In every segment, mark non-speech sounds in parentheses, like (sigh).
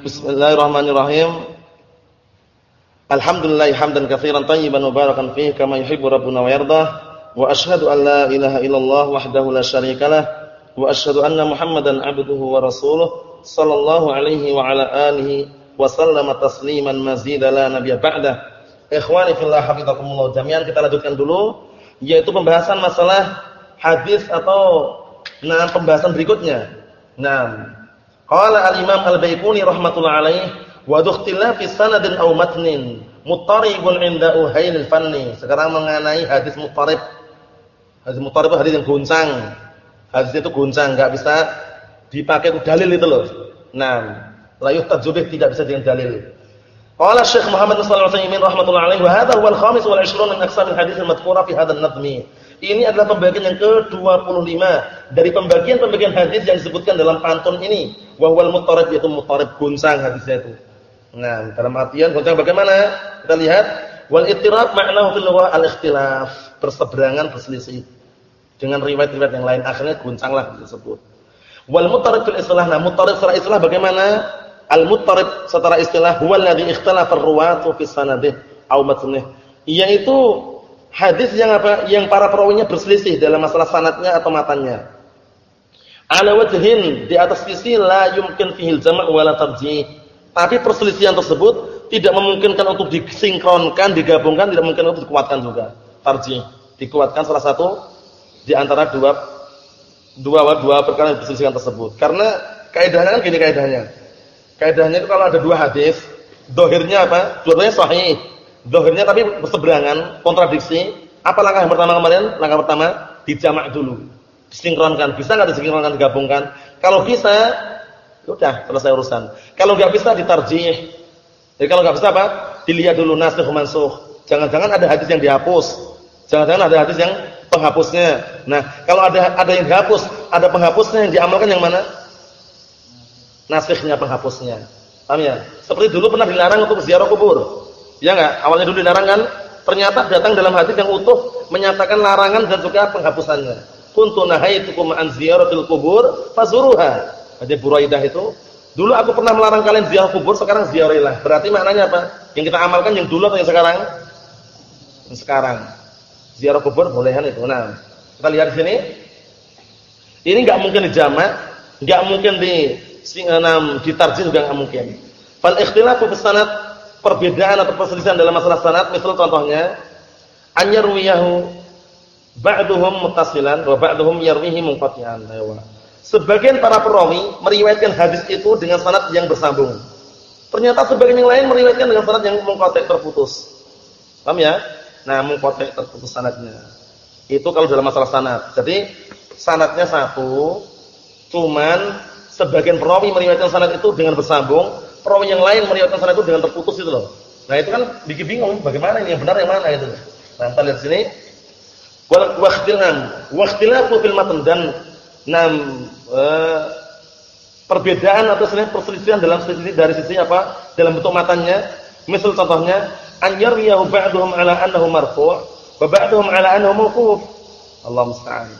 Bismillahirrahmanirrahim. Alhamdulillah hamdan katsiran tayyiban mubarakan fihi kama yuhibbu rabbuna wa yardah. Wa asyhadu an la ilaha illallah wahdahu la syarikalah wa asyhadu anna Muhammadan abduhu wa rasuluh sallallahu alaihi wa ala alihi wa sallama tasliman mazida la nabiyya ba'dah. Ikhwani fillah hafizakumullah jami'an kita lanjutkan dulu yaitu pembahasan masalah hadis atau nah pembahasan berikutnya. Nah, Qala al-Imam Al-Baiquni rahmatullah alaih wa dhukhtilafi sanadin aw matnin muttaribun 'inda uhail fanni. Sekarang mengenai hadis muttarib. Hadis muttarib hadis yang goncang. Hadis itu goncang, enggak bisa dipakai dalil itu loh. Nah, la yuhtajubih tidak bisa dengan dalil. Qala Syekh Muhammad bin Shalih Al-Utsaimin rahmatullah alaihi wa hadha huwa al-khamis wal 20 min aqsam al-hadits al-madhkura fi hadha an-nadhmi. Ini adalah pembagian yang ke-25 dari pembagian-pembagian hadis yang disebutkan dalam pantun ini. Wa huwal muttarib yaitu muttarib goncang hadisnya itu. Nah, dalam artian goncang bagaimana? Kita lihat wal ittirab ma'nahu fil lughah al-ikhtilaf, berseberangan, berselisih. Dengan riwayat-riwayat yang lain akhirnya goncanglah disebut. Wal muttarib fil istilah, nah muttarib secara istilah bagaimana? Al-muttarib secara istilah huwa alladhi ikhtalafa ar-ruwatu fi sanadih aw matnih. Yaitu hadis yang apa? Yang para perawinya berselisih dalam masalah sanatnya atau matanya. Ala wajhin di atas sisi la yumkin fihil jama' wala tarjih. Tapi perselisihan tersebut tidak memungkinkan untuk disinkronkan, digabungkan, tidak mungkin untuk dikuatkan juga. Tarjih dikuatkan salah satu di antara dua dua dua perkara yang perselisihan tersebut. Karena kaidahnya kan gini kaidahnya. Kaidahnya itu kalau ada dua hadis, dohirnya apa? Dua-duanya sahih Dohirnya tapi berseberangan, kontradiksi. Apa langkah yang pertama kemarin? Langkah pertama, dijamak dulu. Disinkronkan. Bisa nggak disinkronkan, digabungkan? Kalau bisa, sudah selesai urusan. Kalau nggak bisa, ditarjih. Jadi kalau nggak bisa apa? Dilihat dulu nasikh mansuh. Jangan-jangan ada hadis yang dihapus. Jangan-jangan ada hadis yang penghapusnya. Nah, kalau ada ada yang dihapus, ada penghapusnya yang diamalkan yang mana? Nasikhnya penghapusnya. Paham ya? Seperti dulu pernah dilarang untuk ziarah kubur. Ya enggak? Awalnya dulu dilarang kan? Ternyata datang dalam hadis yang utuh menyatakan larangan dan juga penghapusannya. Kuntu nahaitukum an ziyaratil kubur fazuruha. Ada Buraidah itu, dulu aku pernah melarang kalian ziarah kubur, sekarang ziarahilah. Berarti maknanya apa? Yang kita amalkan yang dulu atau yang sekarang? Yang sekarang. Ziarah kubur bolehan itu. Nah, kita lihat di sini. Ini enggak mungkin dijamak, enggak mungkin di enam ditarjih juga enggak mungkin. Fal ikhtilafu fi sanad perbedaan atau perselisihan dalam masalah sanad, misal contohnya anyarwiyahu ba'duhum muttasilan wa ba'duhum yarwihi munqati'an. Sebagian para perawi meriwayatkan hadis itu dengan sanad yang bersambung. Ternyata sebagian yang lain meriwayatkan dengan sanad yang munqati' terputus. Paham ya? Nah, munqati' terputus sanadnya. Itu kalau dalam masalah sanad. Jadi sanadnya satu, cuman sebagian perawi meriwayatkan sanad itu dengan bersambung, perawi yang lain meriwayatkan sanad itu dengan terputus itu loh. Nah, itu kan bikin bingung bagaimana ini yang benar yang mana itu. Nah, kita lihat sini. Wal waqtilan, waqtilafu fil matan dan nam e, perbedaan atau perselisihan dalam sisi dari sisi apa? Dalam bentuk matanya. Misal contohnya, an yarwiyahu ba'duhum ala annahu marfu' wa ba'duhum ala annahu mawquf. Allah musta'an.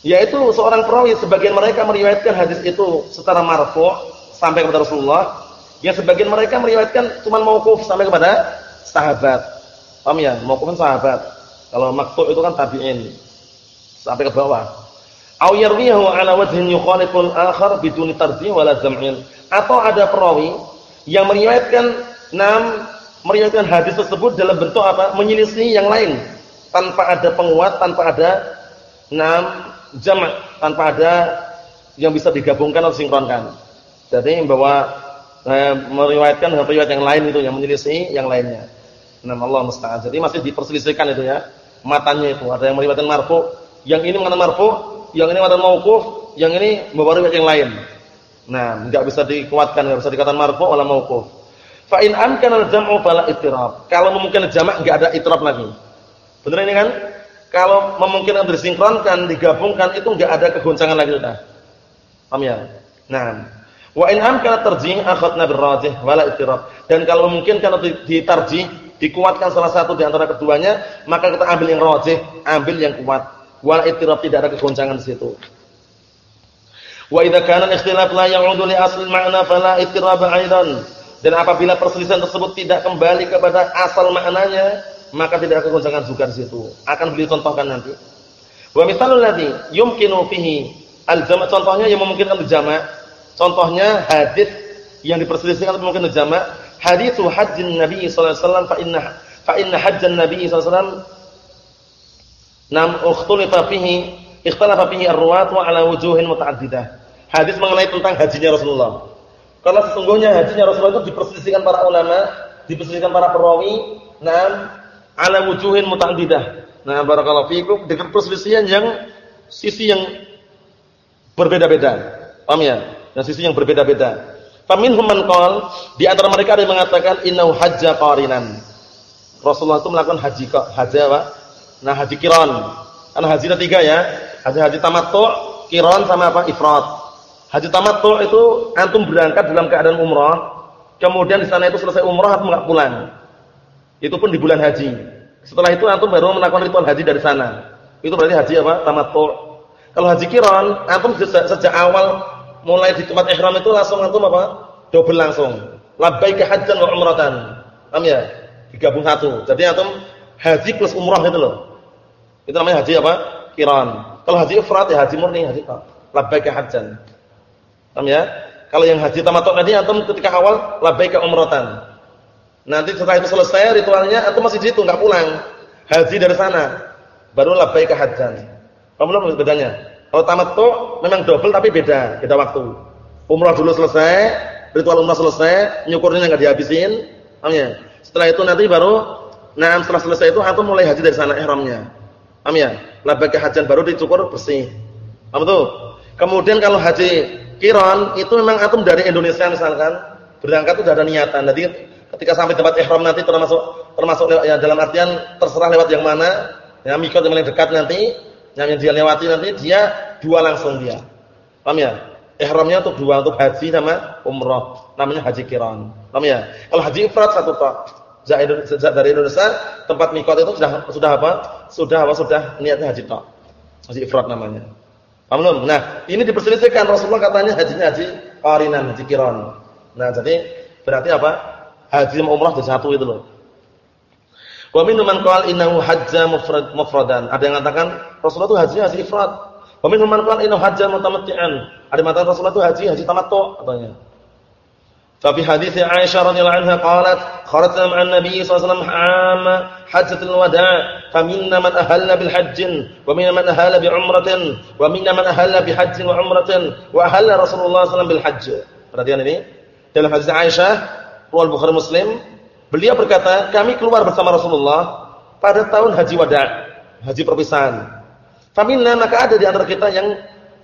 Yaitu seorang perawi sebagian mereka meriwayatkan hadis itu secara marfu' sampai kepada Rasulullah yang sebagian mereka meriwayatkan cuma mauquf sampai kepada sahabat. Paham ya? Mauquf kan sahabat. Kalau maktu itu kan tabi'in. Sampai ke bawah. Au yarwihu ala wajhin yukhaliful akhar biduni tarjih wala jam'in. Atau ada perawi yang meriwayatkan enam meriwayatkan hadis tersebut dalam bentuk apa? Menyelisih yang lain tanpa ada penguat, tanpa ada enam jamak, tanpa ada yang bisa digabungkan atau sinkronkan. Jadi bahwa eh, meriwayatkan dengan riwayat yang lain itu yang menyelisih yang lainnya. Nah, Allah musta'an. Jadi masih diperselisihkan itu ya. Matanya itu ada yang meriwayatkan marfu, yang ini mengatakan marfu, yang ini mengatakan mauquf, yang ini membawa riwayat yang lain. Nah, enggak bisa dikuatkan, enggak bisa dikatakan marfu wala mauquf. Fa in amkana al-jam'u fala ittirab. Kalau memungkinkan jamak enggak ada ittirab lagi. Benar ini kan? Kalau memungkinkan disinkronkan, digabungkan itu enggak ada kegoncangan lagi sudah. Paham ya? Nah, Wa in amkana tarjih akhadna birrajih wala ittirab. Dan kalau mungkin kalau ditarjih, dikuatkan salah satu di antara keduanya, maka kita ambil yang rajih, ambil yang kuat. Wala ittirab tidak ada kegoncangan di situ. Wa idza kana al-ikhtilaf la ya'udu li asl ma'na fala ittiraba aidan. Dan apabila perselisihan tersebut tidak kembali kepada asal maknanya, maka tidak akan goncangan juga di situ. Akan beli contohkan nanti. Wa misalul ladzi yumkinu fihi al-jama' contohnya yang memungkinkan jama'. Contohnya hadis yang diperselisihkan mungkin jama' haditsu hajjin Nabi sallallahu alaihi wasallam fa inna fa inna hajjan Nabi sallallahu alaihi wasallam nam ukhtalifa fihi ikhtalafa fihi wa ala wujuhin mutaaddidah. Hadis mengenai tentang hajinya Rasulullah. Karena sesungguhnya hajinya Rasulullah itu diperselisihkan para ulama, diperselisihkan para perawi, nam ala wujuhin mutaaddidah. Nah, barakallahu fikum dengan perselisihan yang sisi yang berbeda-beda. Paham ya? Dan sisi yang berbeda-beda. Faminhum man di antara mereka ada yang mengatakan innahu hajja qarinan. Rasulullah itu melakukan haji haji apa? Nah, haji kiron. Kan haji ada tiga ya. Haji-haji tamattu, kiron sama apa? Ifrat. Haji tamattu itu antum berangkat dalam keadaan umrah, kemudian di sana itu selesai umrah antum enggak pulang. Itu pun di bulan haji. Setelah itu antum baru melakukan ritual haji dari sana. Itu berarti haji apa? Tamattu. Kalau haji kiron, antum sejak awal mulai di tempat ihram itu langsung antum apa? Double langsung. Labbaika hajjan wa umratan. Paham ya? Digabung satu. Jadi antum haji plus umrah gitu loh. Itu namanya haji apa? Kiran. Kalau haji ifrat ya haji murni, haji labbaika hajjan. Paham ya? Kalau yang haji tamattu tadi antum ketika awal labbaika umratan. Nanti setelah itu selesai ritualnya antum masih di situ enggak pulang. Haji dari sana. Baru labbaika hajjan. Paham belum bedanya? Kalau tamattu memang double tapi beda, beda waktu. Umrah dulu selesai, ritual umrah selesai, nyukurnya enggak dihabisin. Paham ya? Setelah itu nanti baru nah setelah selesai itu antum mulai haji dari sana ihramnya. Paham ya? Labbaik hajan baru dicukur bersih. Paham tuh? Kemudian kalau haji kiron itu memang antum dari Indonesia misalkan berangkat itu sudah ada niatan. Nanti ketika sampai tempat ihram nanti termasuk termasuk ya dalam artian terserah lewat yang mana, ya mikot yang paling dekat nanti yang dia lewati nanti dia dua langsung dia. Paham ya? Ihramnya untuk dua untuk haji sama umrah. Namanya haji kiran. Paham ya? Kalau haji ifrat satu tok. Sejak dari Indonesia tempat mikot itu sudah sudah apa? Sudah apa? Sudah niatnya haji tok. Haji ifrat namanya. Paham belum? Nah, ini diperselisihkan Rasulullah katanya hajinya haji qarinan, haji kiran. Nah, jadi berarti apa? Haji sama umrah jadi satu itu loh. Wa minhum man qala innahu hajja mufrad mufradan. Ada yang mengatakan Rasulullah itu haji haji ifrad. Wa minhum man qala innahu hajja mutamatti'an. Ada yang mengatakan Rasulullah itu haji haji tamattu katanya. Fa fi hadits Aisyah radhiyallahu anha qalat kharajna ma'an nabiy sallallahu alaihi wasallam 'am hajjatul wada' faminna man ahalla bil hajjin wa minna man ahalla bi umratin wa minna man ahalla bi hajjin wa umratin wa ahalla Rasulullah sallallahu alaihi wasallam bil hajj. Perhatian ini dalam hadis Aisyah riwayat Bukhari Muslim Beliau berkata, kami keluar bersama Rasulullah pada tahun haji wada, haji perpisahan. Faminna maka ada di antara kita yang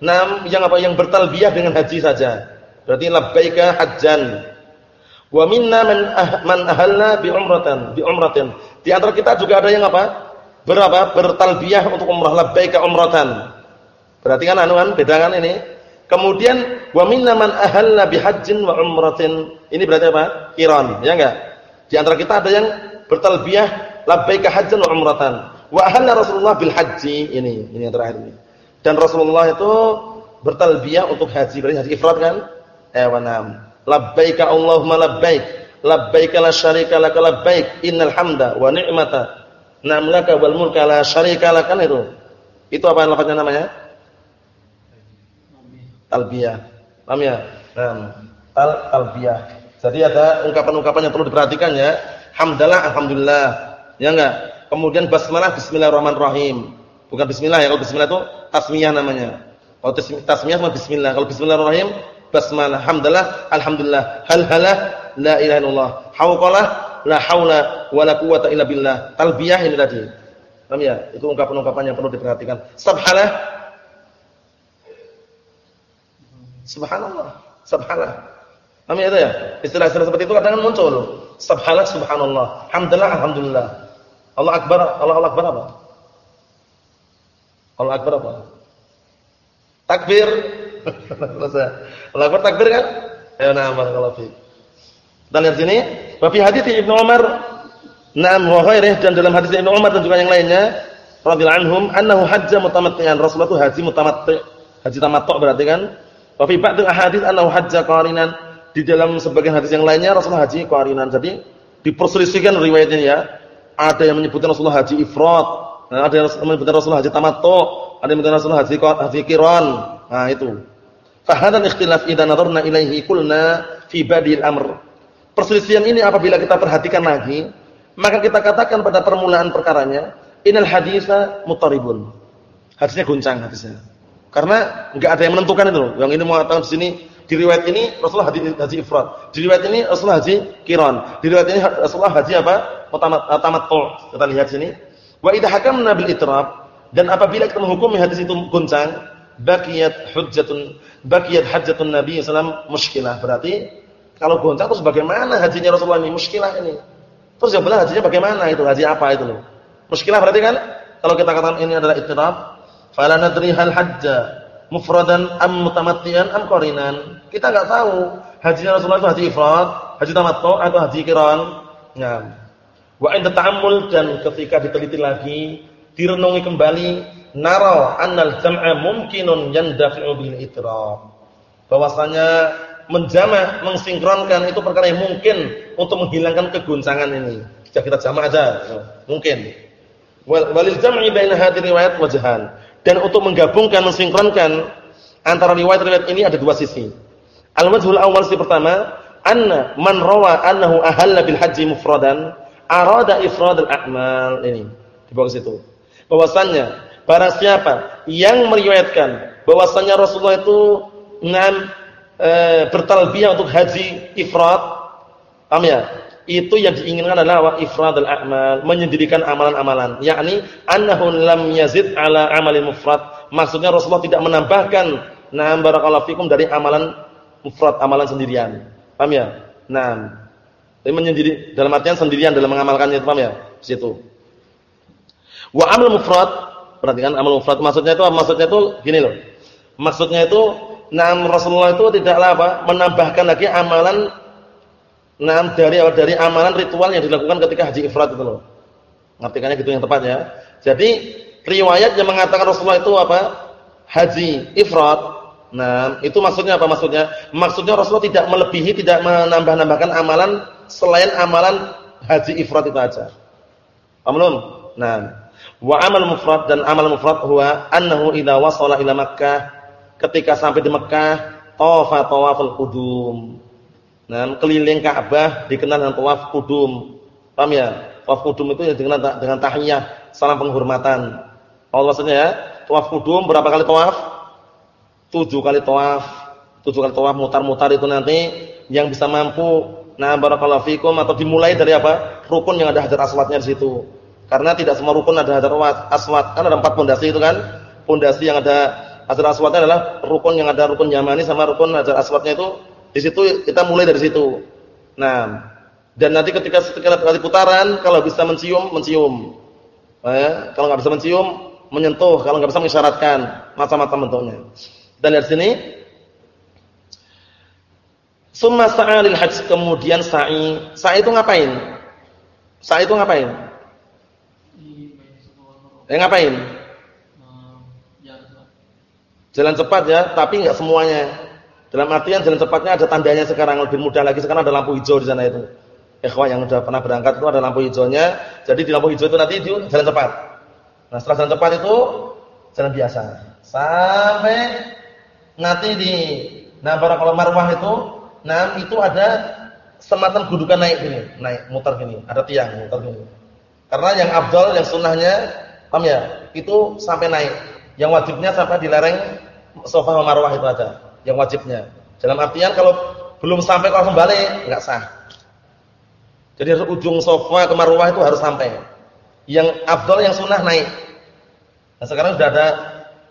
nam yang apa yang bertalbiyah dengan haji saja. Berarti labbaika hajjan. Wa minna man ah, man ahalla bi umratan, bi umratin. Di antara kita juga ada yang apa? Berapa? Bertalbiyah untuk umrah labbaika umratan. Berarti kan anu kan beda kan ini. Kemudian wa minna man ahalla bi hajjin wa umratin. Ini berarti apa? Qiran, ya enggak? Di antara kita ada yang bertalbiyah labbaika hajjan wa umratan. Wa ahalla Rasulullah bil haji. Ini, ini yang terakhir ini. Dan Rasulullah itu bertalbiyah untuk haji. Berarti haji ifrat kan? Eh wa na'am. Labbaika Allahumma labbaik. Labbaika la syarika laka labbaik. Innal hamda wa ni'mata. Na'am laka wal mulka la syarika laka kan itu. Itu apa lafaznya namanya? Talbiyah. Paham ya? Nah, tal talbiyah. Jadi ada ungkapan-ungkapan yang perlu diperhatikan ya. Hamdalah, alhamdulillah. Ya enggak? Kemudian basmalah, bismillahirrahmanirrahim. Bukan bismillah ya, kalau bismillah itu tasmiyah namanya. Kalau tasmiyah sama bismillah. Kalau bismillahirrahmanirrahim, basmalah, hamdalah, alhamdulillah. Halhalah, la ilaha illallah. Hauqalah, la haula wala quwata illa billah. Talbiyah ini tadi. Paham ya? Itu ungkapan-ungkapan yang perlu diperhatikan. Subhanallah. Subhanallah. Subhanallah. Paham ya itu ya? Istilah-istilah seperti itu kadang muncul. Subhanallah subhanallah. Alhamdulillah alhamdulillah. Allah akbar, Allah, Allah akbar apa? Allah akbar apa? Takbir. (laughs) Allah akbar takbir kan? Ya na'am barakallahu fiik. Dan lihat sini, wa fi hadits Ibnu Umar Naam wa ghairih dan dalam hadis Ibnu Umar dan juga yang lainnya radhiyallahu anhum annahu hajja mutamatti'an. Rasulullah itu haji mutamatti'. Haji tamattu' berarti kan? Wa fi ba'd ahadits annahu hajja qarinan. Di dalam sebagian hadis yang lainnya Rasulullah haji qarinan. Jadi diperselisihkan riwayatnya ya. Ada yang menyebutkan Rasulullah haji ifrat, nah, ada yang menyebutkan Rasulullah haji tamattu, ada yang menyebutkan Rasulullah haji haji qiran. Nah, itu. Fa hadzal ikhtilaf idza nadarna ilaihi qulna fi badil amr. Perselisihan ini apabila kita perhatikan lagi, maka kita katakan pada permulaan perkaranya, inal haditsa mutaribun. Hadisnya goncang hadisnya. Karena enggak ada yang menentukan itu loh. Yang ini mengatakan di sini di riwayat ini Rasulullah haji, haji ifrat. Di riwayat ini Rasulullah haji kiran. Di riwayat ini Rasulullah haji apa? Tamattu. Kita lihat sini. Wa idza hakamna bil itrab dan apabila kita menghukumi hadis itu goncang, baqiyat hujjatun baqiyat hajjatun Nabi sallallahu muskilah. Berarti kalau goncang terus bagaimana hajinya Rasulullah ini? Muskilah ini. Terus yang benar hajinya bagaimana itu? Haji apa itu loh? Muskilah berarti kan kalau kita katakan ini adalah itiraf, fala nadri hal hajja mufradan am mutamattian am qarinan. Kita enggak tahu hajinya Rasulullah itu haji ifrad, haji tamattu atau haji qiran. Nah. Wa inda ta'ammul dan ketika diteliti lagi, direnungi kembali, nara annal jam'a mumkinun yandafi'u bil itiraf. Bahwasanya menjama, mensinkronkan itu perkara yang mungkin untuk menghilangkan keguncangan ini. Kita jama aja, mungkin. Walil jam'i baina hadhihi riwayat wajhan. Dan untuk menggabungkan, mensinkronkan antara riwayat-riwayat ini ada dua sisi. Al-wajhul awal sisi pertama, anna man rawa annahu ahalla bil haji mufradan arada ifrad al-a'mal ini. Di bawah situ. Bahwasannya barang siapa yang meriwayatkan bahwasannya Rasulullah itu ngam e, bertalbiyah untuk haji ifrad, paham ya? Itu yang diinginkan adalah wa ifradul a'mal, menyendirikan amalan-amalan. Yakni annahu lam yazid ala amalin mufrad. Maksudnya Rasulullah tidak menambahkan na'am barakallahu fikum dari amalan mufrad, amalan sendirian. Paham ya? Nah, Tapi menyendiri dalam artian sendirian dalam mengamalkannya paham ya? Di situ. Wa amal mufrad, perhatikan amal mufrad maksudnya itu maksudnya itu gini loh. Maksudnya itu na'am Rasulullah itu tidaklah apa? menambahkan lagi amalan Nah, dari dari amalan ritual yang dilakukan ketika haji ifrat itu loh. Ngartikannya gitu yang tepat ya. Jadi riwayat yang mengatakan Rasulullah itu apa? Haji ifrat. Nah, itu maksudnya apa maksudnya? Maksudnya Rasulullah tidak melebihi, tidak menambah-nambahkan amalan selain amalan haji ifrat itu aja. Paham? Nah, wa amal mufrad dan amal mufrad huwa annahu idza wasala ila Makkah ketika sampai di Makkah tawafa tawaful qudum Nah, keliling Ka'bah dikenal dengan tawaf kudum. Paham ya? Tawaf kudum itu yang dikenal dengan tahiyah, salam penghormatan. Allah maksudnya ya, tawaf kudum berapa kali tawaf? Tujuh kali tawaf. Tujuh kali tawaf mutar-mutar itu nanti yang bisa mampu nah barakallahu fikum atau dimulai dari apa? Rukun yang ada hajar aswadnya di situ. Karena tidak semua rukun ada hajar aswad. Kan ada empat pondasi itu kan? Pondasi yang ada hajar aswadnya adalah rukun yang ada rukun Yamani sama rukun hajar aswadnya itu di situ kita mulai dari situ. Nah, dan nanti ketika setelah kali putaran kalau bisa mencium, mencium. Eh, kalau nggak bisa mencium, menyentuh. Kalau nggak bisa mengisyaratkan, macam-macam bentuknya. Dan lihat sini. Summa sa'alil hajj kemudian sa'i. Sa'i itu ngapain? Sa'i itu ngapain? Eh ngapain? Jalan cepat ya, tapi nggak semuanya. Dalam artian jalan cepatnya ada tandanya sekarang lebih mudah lagi sekarang ada lampu hijau di sana itu. Ikhwan yang sudah pernah berangkat itu ada lampu hijaunya. Jadi di lampu hijau itu nanti itu jalan cepat. Nah, setelah jalan cepat itu jalan biasa. Sampai nanti di nah kalau marwah itu, nah itu ada semacam gundukan naik gini, naik muter gini, ada tiang muter gini. Karena yang abdul, yang sunnahnya, paham ya? Itu sampai naik. Yang wajibnya sampai di lereng sofa marwah itu aja yang wajibnya. Dalam artian kalau belum sampai kalau kembali enggak sah. Jadi ujung sofa ke marwah itu harus sampai. Yang afdal yang sunnah naik. Nah sekarang sudah ada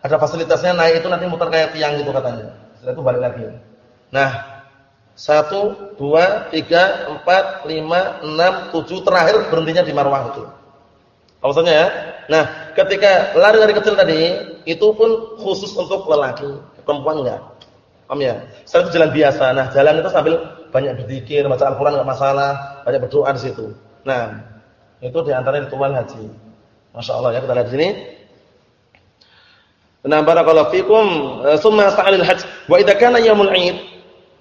ada fasilitasnya naik itu nanti muter kayak tiang gitu katanya. Setelah itu balik lagi. Nah, satu, dua, tiga, empat, lima, enam, tujuh terakhir berhentinya di marwah itu. Maksudnya ya. Nah, ketika lari dari kecil tadi itu pun khusus untuk lelaki, perempuan enggak. Paham ya? Setelah itu jalan biasa. Nah, jalan itu sambil banyak berzikir, baca Al-Qur'an enggak masalah, banyak berdoa di situ. Nah, itu di antara ritual haji. Masya Allah ya, kita lihat di sini. Nah, barakallahu fikum, eh, summa sa'alil hajj. Wa idza kana yaumul 'id,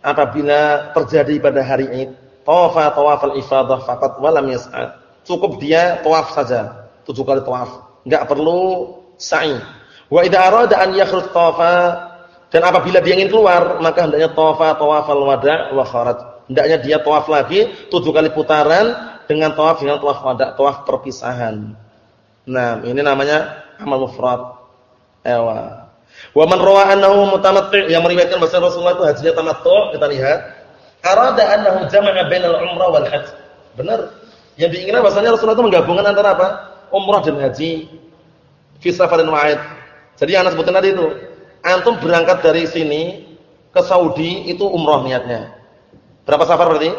apabila terjadi pada hari Id, tawafa tawafal ifadah faqat wa lam yas'a. Cukup dia tawaf saja, tujuh kali tawaf. Enggak perlu sa'i. Wa idza arada an yakhruj tawafa dan apabila dia ingin keluar, maka hendaknya tawafa tawafal wada' wa kharaj. Hendaknya dia tawaf lagi tujuh kali putaran dengan tawaf dengan tawaf wada', tawaf perpisahan. Nah, ini namanya amal mufrad. Ewa. Wa man rawa annahu mutamatti' yang meriwayatkan bahwa Rasulullah itu hajinya tamattu', kita lihat. Arada annahu jama'a bainal umrah wal hajj. Benar. Yang diinginkan bahwasanya Rasulullah itu menggabungkan antara apa? Umrah dan haji fi safarin wa'id. Jadi yang Anda sebutkan tadi itu, antum berangkat dari sini ke Saudi itu umrah niatnya. Berapa safar berarti?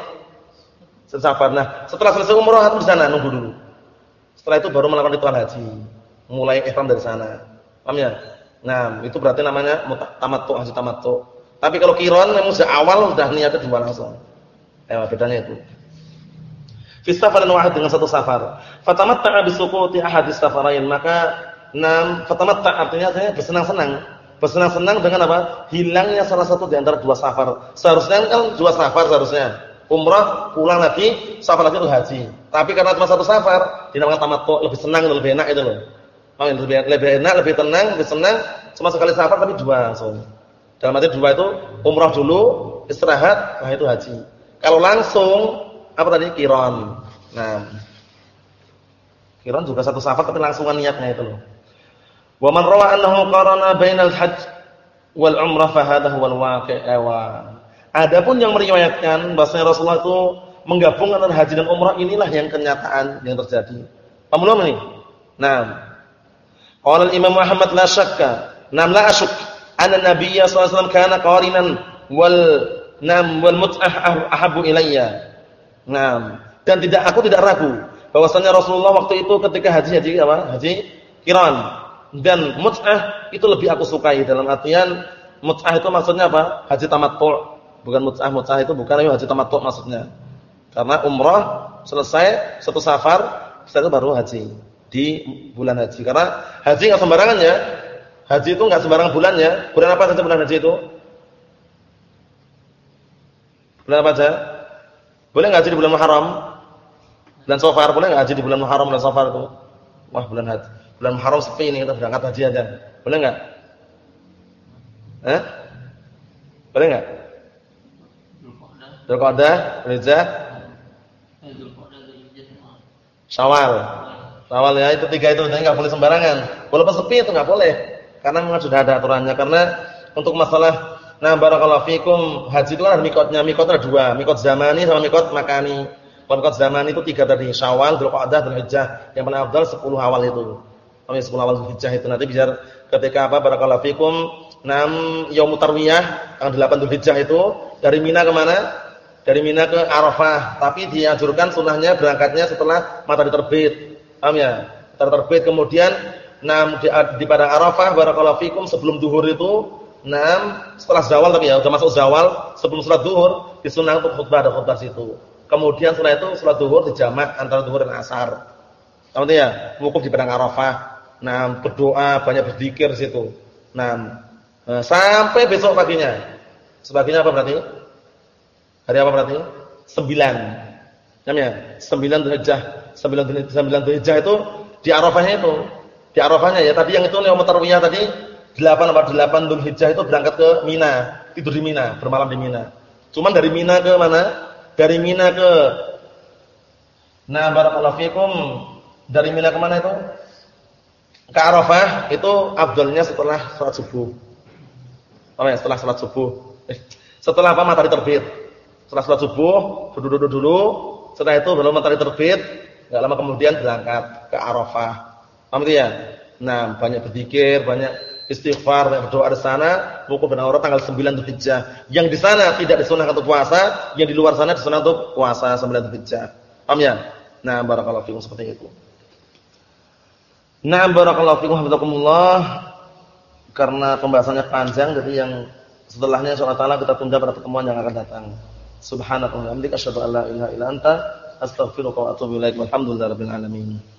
Safar. Nah, setelah selesai umrah antum di sana nunggu dulu. Setelah itu baru melakukan ritual haji. Mulai ihram dari sana. Paham ya? Nah, itu berarti namanya tamattu, haji tamattu. Tapi kalau kiron memang sejak awal sudah niat kedua langsung. Eh, bedanya itu. Fi safarin wahid dengan satu safar. Fatamatta'a bi suquti ahadis safarain, maka nam fatamatta artinya saya bersenang-senang. Bersenang-senang dengan apa? Hilangnya salah satu di antara dua safar. Seharusnya kan dua safar seharusnya. Umrah pulang lagi, safar lagi itu haji. Tapi karena cuma satu safar, dinamakan tamattu, lebih senang, lebih enak itu loh. Oh, lebih, lebih enak, lebih tenang, lebih senang. Cuma sekali safar tapi dua langsung. Dalam arti dua itu umrah dulu, istirahat, nah itu haji. Kalau langsung apa tadi kiron. Nah, kiron juga satu safar tapi langsungan niatnya itu loh. Wa man rawa annahu qarana bainal hajj wal umrah fa hadha huwal waqi' Adapun yang meriwayatkan bahwasanya Rasulullah itu menggabungkan antara haji dan umrah inilah yang kenyataan yang terjadi. Paham ini? Nah, Qala al-Imam Muhammad la syakka, nam la asyuk anna Nabiyya sallallahu alaihi wasallam kana qarinan wal nam wal mut'ah ah, ahabbu ilayya. Nam. Dan tidak aku tidak ragu bahwasanya Rasulullah waktu itu ketika haji haji apa? Haji kiran dan mut'ah itu lebih aku sukai dalam artian mut'ah itu maksudnya apa? Haji tamattu'. Bukan mut'ah, mut'ah itu bukan haji tamattu' maksudnya. Karena umrah selesai satu safar, setelah itu baru haji di bulan haji. Karena haji nggak sembarangan ya. Haji itu nggak sembarang bulannya. Bulan apa saja bulan haji itu? Bulan apa saja? Boleh nggak haji di bulan Muharram? Bulan Safar boleh nggak haji di bulan Muharram dan Safar itu? Wah bulan haji. Bulan Muharram sepi ini kita berangkat haji aja. Boleh nggak? Eh? Boleh nggak? Dzulqa'dah, Dzulhijjah, Syawal. Awal ya itu tiga itu jadi nggak boleh sembarangan. Walaupun sepi itu nggak boleh karena memang sudah ada aturannya. Karena untuk masalah nah barakallahu fikum haji itu kan ada mikotnya. Mikot ada dua, mikot zamani sama mikot makani. Mikot zamani itu tiga tadi Syawal, Dzulqa'dah, Dzulhijjah. Yang paling afdal 10 awal itu. Kami 10 awal Dzulhijjah itu nanti biar ketika apa barakallahu fikum enam yaumut tarwiyah tanggal 8 Dzulhijjah itu dari Mina ke mana? Dari Mina ke Arafah, tapi dianjurkan sunahnya berangkatnya setelah matahari terbit. Paham ya? Terbit kemudian enam di, di pada Arafah barakallahu fikum sebelum duhur itu enam setelah zawal tapi ya udah masuk zawal sebelum salat duhur disunah untuk khutbah ada khutbah situ. Kemudian setelah itu salat duhur dijamak antara duhur dan asar. Paham ya? Wukuf di padang Arafah. Nah, berdoa, banyak berzikir situ. Nah, sampai besok paginya. Sebagiannya apa berarti? Hari apa berarti? Sembilan. Namanya sembilan Dzulhijjah. Sembilan sembilan Dzulhijjah itu di Arafahnya itu. Di Arafahnya ya. Tadi yang itu yaum tarwiyah tadi delapan apa delapan Dzulhijjah itu berangkat ke Mina, tidur di Mina, bermalam di Mina. Cuman dari Mina ke mana? Dari Mina ke Nah, barakallahu fikum. Dari Mina ke mana itu? Ke Arafah itu afdalnya setelah salat subuh. Oh ya, setelah salat subuh. Eh, setelah apa matahari terbit. Setelah salat subuh, duduk-duduk dulu, setelah itu baru matahari terbit, enggak lama kemudian berangkat ke Arafah. Paham ya? Nah, banyak berzikir, banyak istighfar, banyak berdoa di sana, dan aurat tanggal 9 Dzulhijjah. Yang di sana tidak disunahkan untuk puasa, yang di luar sana disunahkan untuk puasa 9 Dzulhijjah. Paham ya? Nah, barakallahu fikum seperti itu. Nah, barakallahu fikum hafizakumullah. Karena pembahasannya panjang jadi yang setelahnya insyaallah taala kita tunda pada pertemuan yang akan datang. Subhanakallahumma wa bihamdika asyhadu an la ilaha illa anta astaghfiruka wa atubu ilaik. Walhamdulillahirabbil alamin.